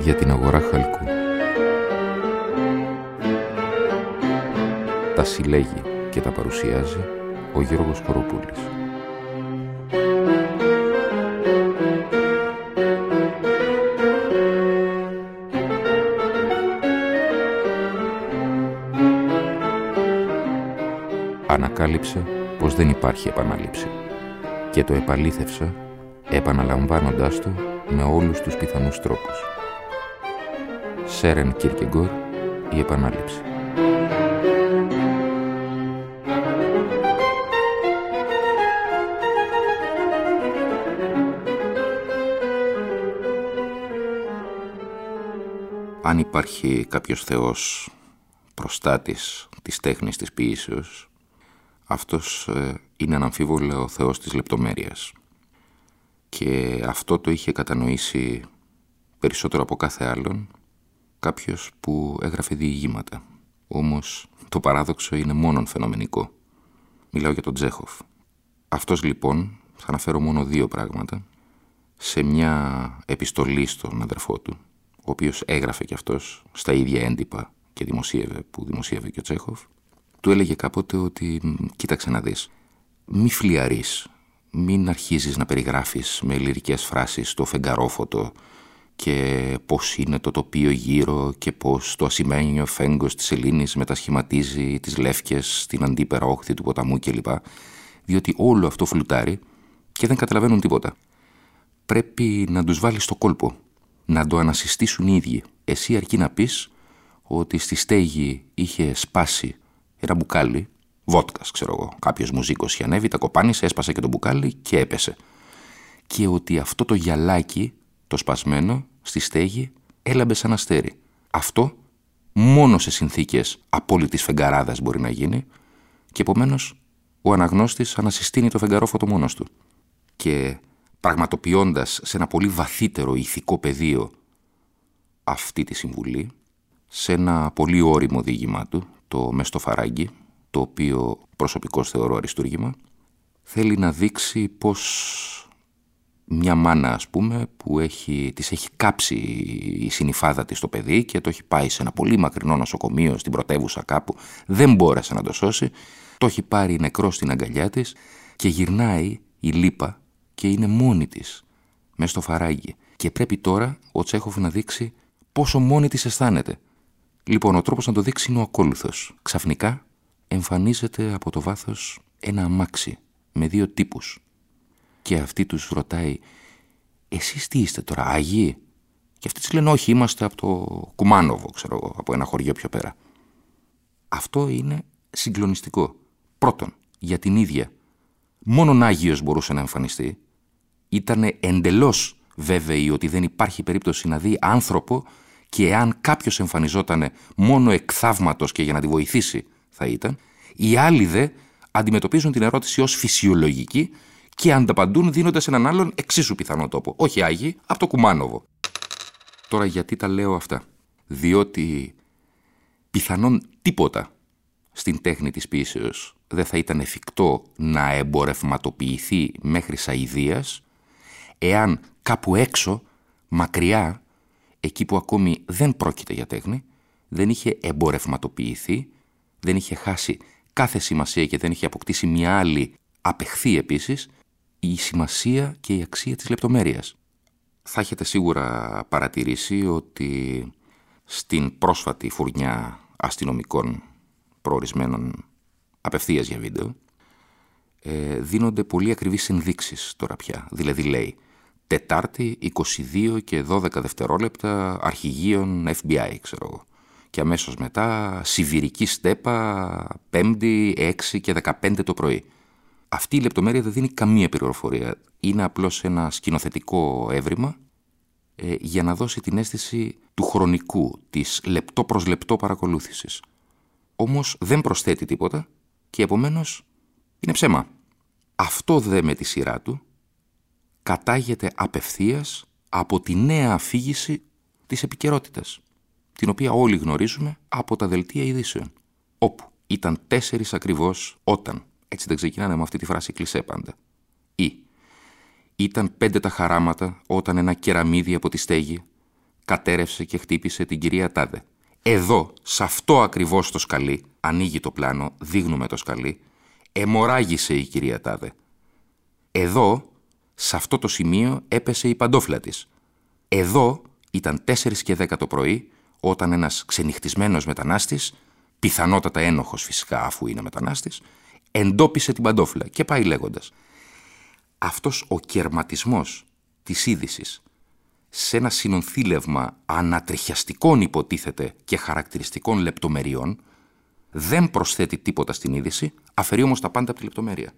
για την αγορά χαλκού. Τα συλλέγει και τα παρουσιάζει ο Γιώργος Κοροπούλης. Ανακάλυψε πως δεν υπάρχει επανάληψη και το επαλήθευσε επαναλαμβάνοντάς το με όλους τους πιθανούς τρόπους. Σέρεν Κίρκεγκορ, η επανάληψη. Αν υπάρχει κάποιος θεός προστάτης της τέχνης της ποιήσεως, αυτός ε, είναι αναμφίβολα ο θεός της λεπτομέρειας. Και αυτό το είχε κατανοήσει περισσότερο από κάθε άλλον κάποιος που έγραφε διηγήματα. Όμως το παράδοξο είναι μόνον φαινομενικό. Μιλάω για τον Τζέχοφ. Αυτός λοιπόν, θα αναφέρω μόνο δύο πράγματα, σε μια επιστολή στον αδερφό του, ο οποίος έγραφε κι αυτός στα ίδια έντυπα και δημοσίευε που δημοσίευε και ο Τσέχοφ, του έλεγε κάποτε ότι κοίταξε να δεις, μη φλιαρείς, μην αρχίζεις να περιγράφεις με λυρικές φράσεις το φεγγαρόφωτο και πώς είναι το τοπίο γύρω και πώς το ασημένιο φέγγος της Ελλήνης μετασχηματίζει τις λεύκες στην αντίπερα όχθη του ποταμού κλπ. Διότι όλο αυτό φλουτάρει και δεν καταλαβαίνουν τίποτα. Πρέπει να τους βάλεις στο κόλπο, να το ανασυστήσουν οι ίδιοι. Εσύ αρκεί να πεις ότι στη στέγη είχε σπάσει ένα μπουκάλι, βότκας, ξέρω εγώ. Κάποιος μουζίκο είχε ανέβει, τα κοπάνισε, έσπασε και το μπουκάλι και έπεσε. Και ότι αυτό το γυαλάκι, το σπασμένο, στη στέγη, έλαμπε σαν αστέρι. Αυτό μόνο σε συνθήκες απόλυτης φεγγαράδας μπορεί να γίνει και επομένως ο αναγνώστης ανασυστήνει το φεγγαρόφωτο μόνος του. Και πραγματοποιώντας σε ένα πολύ βαθύτερο ηθικό πεδίο αυτή τη συμβουλή, σε ένα πολύ όριμο διήγημά του, το Μεστοφαράγγι, το οποίο προσωπικώς θεωρώ αριστούργημα, θέλει να δείξει πως μια μάνα ας πούμε που έχει, της έχει κάψει η συνυφάδα της το παιδί και το έχει πάει σε ένα πολύ μακρινό νοσοκομείο στην πρωτεύουσα κάπου, δεν μπόρεσε να το σώσει, το έχει πάρει νεκρό στην αγκαλιά της και γυρνάει η λύπα και είναι μόνη της μέσα στο φαράγγι. Και πρέπει τώρα ο Τσέχοφ να δείξει πόσο μόνη της αισθάνεται. Λοιπόν, ο τρόπος να το δείξει είναι ο ακόλουθος. Ξαφνικά εμφανίζεται από το βάθος ένα αμάξι με δύο τύπους. Και αυτή τους ρωτάει «Εσείς τι είστε τώρα, Άγιοι» Και αυτοί της λένε «Όχι, είμαστε από το Κουμάνοβο, ξέρω εγώ, από ένα χωριό πιο πέρα». Αυτό είναι συγκλονιστικό. Πρώτον, για την ίδια. Μόνον Άγιος μπορούσε να εμφανιστεί. Ήταν εντελώς βέβαιη ότι δεν υπάρχει περίπτωση να δει άνθρωπο και εάν κάποιος εμφανιζόταν μόνο εκ και για να τη βοηθήσει θα ήταν, οι άλλοι δε αντιμετωπίζουν την ερώτηση ως φυσιολογική και ανταπαντούν δίνοντας έναν άλλον εξίσου πιθανό τόπο. Όχι Άγιοι, από το Κουμάνοβο. Τώρα γιατί τα λέω αυτά. Διότι πιθανόν τίποτα στην τέχνη της ποιήσεως δεν θα ήταν εφικτό να εμπορευματοποιηθεί μέχρι σαΐδίας εάν κάπου έξω, μακριά, εκεί που ακόμη δεν πρόκειται για τέχνη, δεν είχε εμπορευματοποιηθεί, δεν είχε χάσει κάθε σημασία και δεν είχε αποκτήσει μια άλλη απεχθή επίσης, η σημασία και η αξία της λεπτομέρειας. Θα έχετε σίγουρα παρατηρήσει ότι στην πρόσφατη φουρνιά αστυνομικών προορισμένων απευθείας για βίντεο ε, δίνονται πολύ ακριβείς ενδείξεις τώρα πια. Δηλαδή λέει Τετάρτη 22 και 12 δευτερόλεπτα αρχηγείων FBI, ξέρω εγώ. Και αμέσως μετά Σιβηρική Στέπα 5, 6 και 15 το πρωί. Αυτή η λεπτομέρεια δεν δίνει καμία πληροφορία. Είναι απλώς ένα σκηνοθετικό έβριμα ε, για να δώσει την αίσθηση του χρονικού, της λεπτό προς λεπτό παρακολούθησης. Όμως δεν προσθέτει τίποτα και επομένως είναι ψέμα. Αυτό δε με τη σειρά του κατάγεται απευθείας από τη νέα αφήγηση της επικαιρότητας, την οποία όλοι γνωρίζουμε από τα δελτία ειδήσεων, όπου ήταν τέσσερις ακριβώς όταν, έτσι δεν ξεκινάνε με αυτή τη φράση κλεισέ πάντα, ή ήταν πέντε τα χαράματα όταν ένα κεραμίδι από τη στέγη κατέρευσε και χτύπησε την κυρία Τάδε. Εδώ, σε αυτό ακριβώς το σκαλί, ανοίγει το πλάνο, δείχνουμε το σκαλί, εμοράγησε η κυρία Τάδε. Εδώ, σε αυτό το σημείο, έπεσε η παντόφλα της. Εδώ ήταν 4 και 10 το πρωί, όταν ένας ξενυχτισμένος μετανάστης, πιθανότατα ένοχος φυσικά αφού είναι μετανάστης, εντόπισε την παντόφλα και πάει λέγοντας. Αυτός ο κερματισμός της είδησης σε ένα συνονθήλευμα ανατριχιαστικών υποτίθεται και χαρακτηριστικών λεπτομεριών δεν προσθέτει τίποτα στην είδηση, αφαιρεί όμως τα πάντα από τη λεπτομέρεια.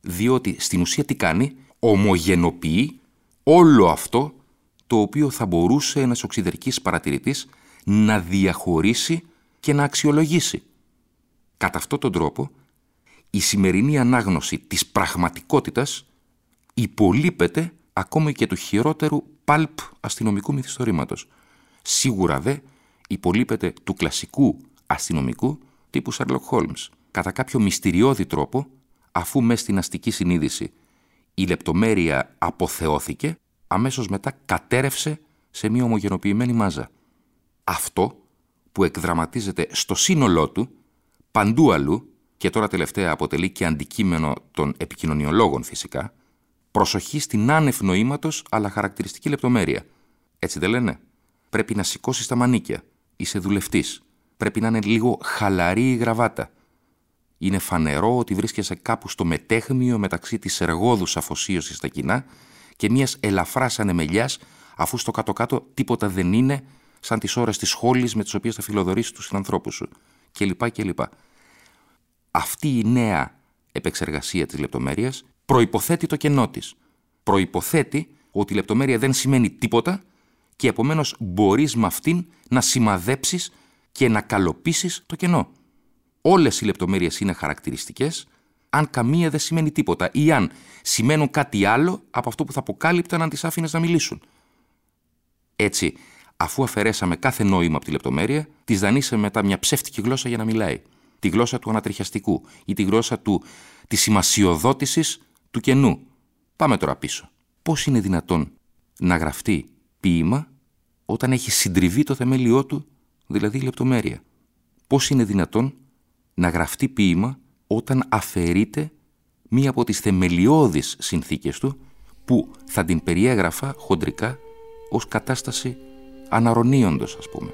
Διότι στην ουσία τι κάνει, ομογενοποιεί όλο αυτό το οποίο θα μπορούσε ένας οξυδερκής παρατηρητής να διαχωρίσει και να αξιολογήσει. Κατά αυτόν τον τρόπο, η σημερινή ανάγνωση της πραγματικότητας υπολείπεται ακόμη και του χειρότερου παλπ αστυνομικού μυθιστορήματος. Σίγουρα δε υπολείπεται του κλασικού αστυνομικού τύπου Sherlock Holmes. Κατά κάποιο μυστηριώδη τρόπο, αφού μες στην αστική συνείδηση η λεπτομέρεια αποθεώθηκε, αμέσως μετά κατέρευσε σε μια ομογενοποιημένη μάζα. Αυτό που εκδραματίζεται στο σύνολό του, παντού αλλού, και τώρα τελευταία αποτελεί και αντικείμενο των επικοινωνιολόγων φυσικά, προσοχή στην άνευ νοήματος αλλά χαρακτηριστική λεπτομέρεια. Έτσι δεν λένε; Πρέπει να σηκώσεις τα μανίκια. Είσαι δουλευτής. Πρέπει να είναι λίγο χαλαρή η γραβάτα. Είναι φανερό ότι βρίσκεσαι κάπου στο μετέχμιο μεταξύ της εργόδους αφοσίωσης στα κοινά και μιας ελαφράς ανεμελιάς, αφού στο κάτω-κάτω τίποτα δεν είναι σαν τις ώρες της σχόλης με τις οποίες θα φιλοδορήσεις τους συνανθρώπους σου. Κλπ. κλπ. Αυτή η νέα επεξεργασία της λεπτομέρειας προϋποθέτει το κενό της. Προϋποθέτει ότι η λεπτομέρεια δεν σημαίνει τίποτα και επομένως μπορείς με αυτήν να σημαδέψεις και να καλοποιήσεις το κενό. Όλες οι λεπτομέρειες είναι χαρακτηριστικές αν καμία δεν σημαίνει τίποτα ή αν σημαίνουν κάτι άλλο από αυτό που θα αποκάλυπταν αν τις άφηνες να μιλήσουν. Έτσι, αφού αφαιρέσαμε κάθε νόημα από τη λεπτομέρεια, τη δανείσαμε μετά μια ψεύτικη γλώσσα για να μιλάει. Τη γλώσσα του ανατριχιαστικού ή τη γλώσσα του, της σημασιοδότησης του κενού. Πάμε τώρα πίσω. Πώς είναι δυνατόν να γραφτεί ποίημα όταν έχει συντριβεί το θεμέλιό του, δηλαδή η λεπτομέρεια; Πώς είναι δυνατόν να γραφτεί ποίημα όταν αφαιρείται μία από τις θεμελιώδεις συνθήκες του που θα την περιέγραφα χοντρικά ως κατάσταση αναρρωνίοντος ας πούμε;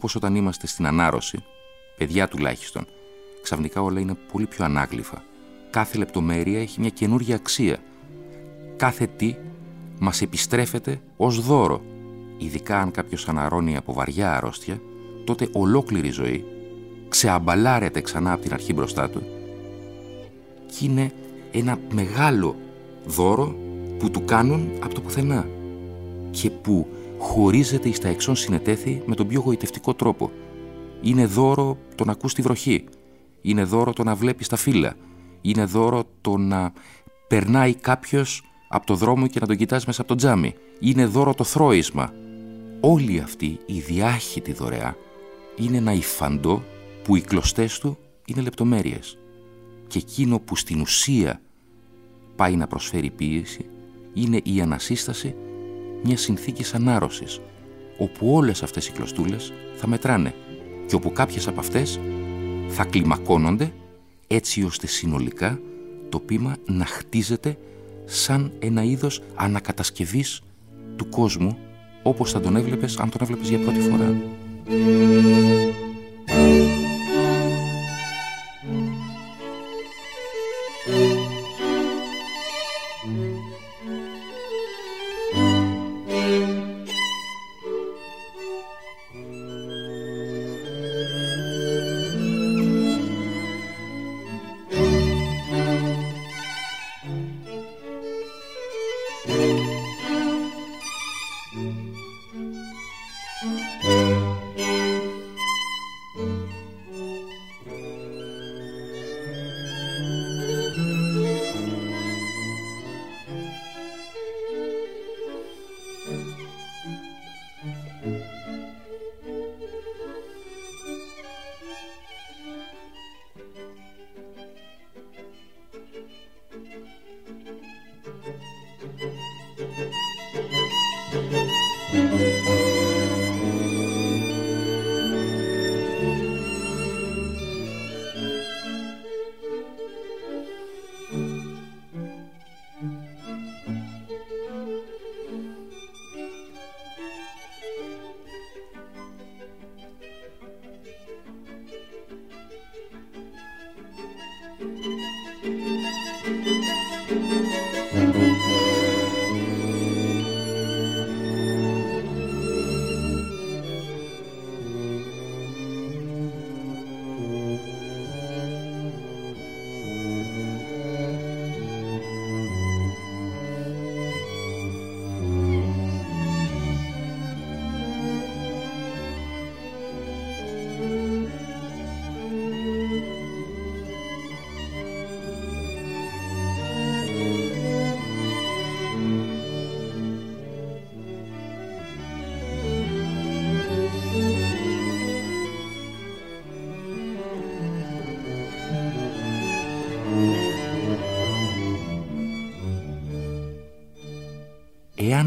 Όπως όταν είμαστε στην ανάρρωση, παιδιά τουλάχιστον, ξαφνικά όλα είναι πολύ πιο ανάγλυφα. Κάθε λεπτομέρεια έχει μια καινούργια αξία. Κάθε τι μας επιστρέφεται ως δώρο. Ειδικά αν κάποιος αναρώνει από βαριά αρρώστια, τότε ολόκληρη ζωή ξεαμπαλάρεται ξανά από την αρχή μπροστά του και είναι ένα μεγάλο δώρο που του κάνουν από το πουθενά. και που χωρίζεται εις τα εξών συνετέθη με τον πιο γοητευτικό τρόπο. Είναι δώρο το να ακούς τη βροχή. Είναι δώρο το να βλέπεις τα φύλλα. Είναι δώρο το να περνάει κάποιος από το δρόμο και να τον κοιτάς μέσα από το τζάμι. Είναι δώρο το θρόισμα. Όλη αυτή η διάχυτη δωρεά είναι ένα υφαντό που οι κλωστές του είναι λεπτομέρειες. Και εκείνο που στην ουσία πάει να προσφέρει πίεση είναι η ανασύσταση μιας συνθήκης ανάρρωσης, όπου όλες αυτές οι κλωστούλες θα μετράνε και όπου κάποιες από αυτές θα κλιμακώνονται έτσι ώστε συνολικά το πείμα να χτίζεται σαν ένα είδος ανακατασκευής του κόσμου όπως θα τον έβλεπες αν τον έβλεπες για πρώτη φορά.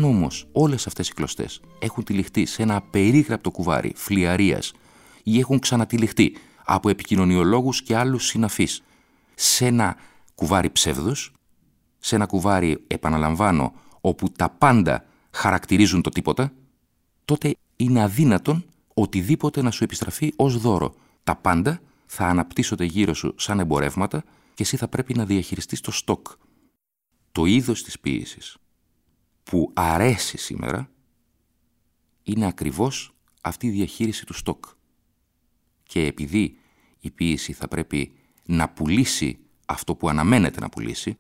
Εάν όμως όλες αυτές οι κλωστές έχουν τυλιχτεί σε ένα απερίγραπτο κουβάρι φλιαρίας ή έχουν ξανατυλιχτεί από επικοινωνιολόγους και άλλους συναφείς σε ένα κουβάρι ψεύδους, σε ένα κουβάρι, επαναλαμβάνω, όπου τα πάντα χαρακτηρίζουν το τίποτα, τότε είναι αδύνατον οτιδήποτε να σου επιστραφεί ως δώρο. Τα πάντα θα αναπτύσσονται γύρω σου σαν εμπορεύματα και εσύ θα πρέπει να διαχειριστείς το στόκ. Το είδος της ποίησης που αρέσει σήμερα είναι ακριβώς αυτή η διαχείριση του στόκ. Και επειδή η ποίηση θα πρέπει να πουλήσει αυτό που αναμένεται να πουλήσει,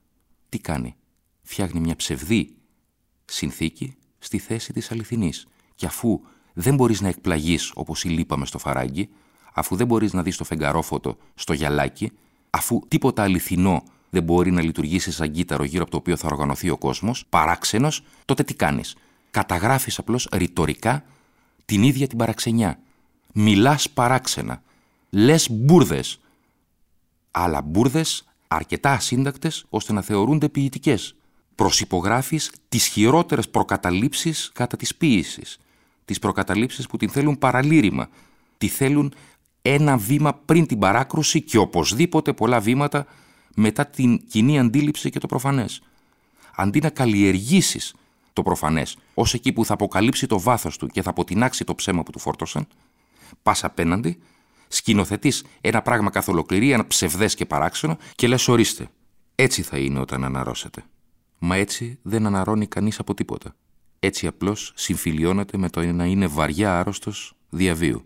τι κάνει; Φτιάχνει μια ψευδή συνθήκη στη θέση της αληθινής. Και αφού δεν μπορείς να εκπλαγείς όπως η λύπα μες στο φαράγγι, αφού δεν μπορείς να δεις το φεγγαρόφωτο στο γυαλάκι, αφού τίποτα αληθινό δεν μπορεί να λειτουργήσει σαν κύτταρο γύρω από το οποίο θα οργανωθεί ο κόσμος, παράξενο, τότε τι κάνεις; Καταγράφεις απλώς ρητορικά την ίδια την παραξενιά. Μιλάς παράξενα. Λες μπουρδες. Αλλά μπουρδες αρκετά ασύντακτες ώστε να θεωρούνται ποιητικές. Προσυπογράφεις τις χειρότερες προκαταλήψεις κατά της ποίηση. Τις προκαταλήψεις που την θέλουν παραλήρημα. Τη θέλουν ένα βήμα πριν την παράκρουση και οπωσδήποτε πολλά βήματα μετά την κοινή αντίληψη και το προφανές. Αντί να καλλιεργήσεις το προφανές ως εκεί που θα αποκαλύψει το βάθος του και θα αποτινάξει το ψέμα που του φόρτωσαν, πας απέναντι, σκηνοθετείς ένα πράγμα καθ' ολοκληρή, ένα ψευδές και παράξενο και λες ορίστε. Έτσι θα είναι όταν αναρρώσετε. Μα έτσι δεν αναρώνει κανείς από τίποτα. Έτσι απλώς συμφιλιώνεται με το να είναι βαριά άρρωστος διαβίου.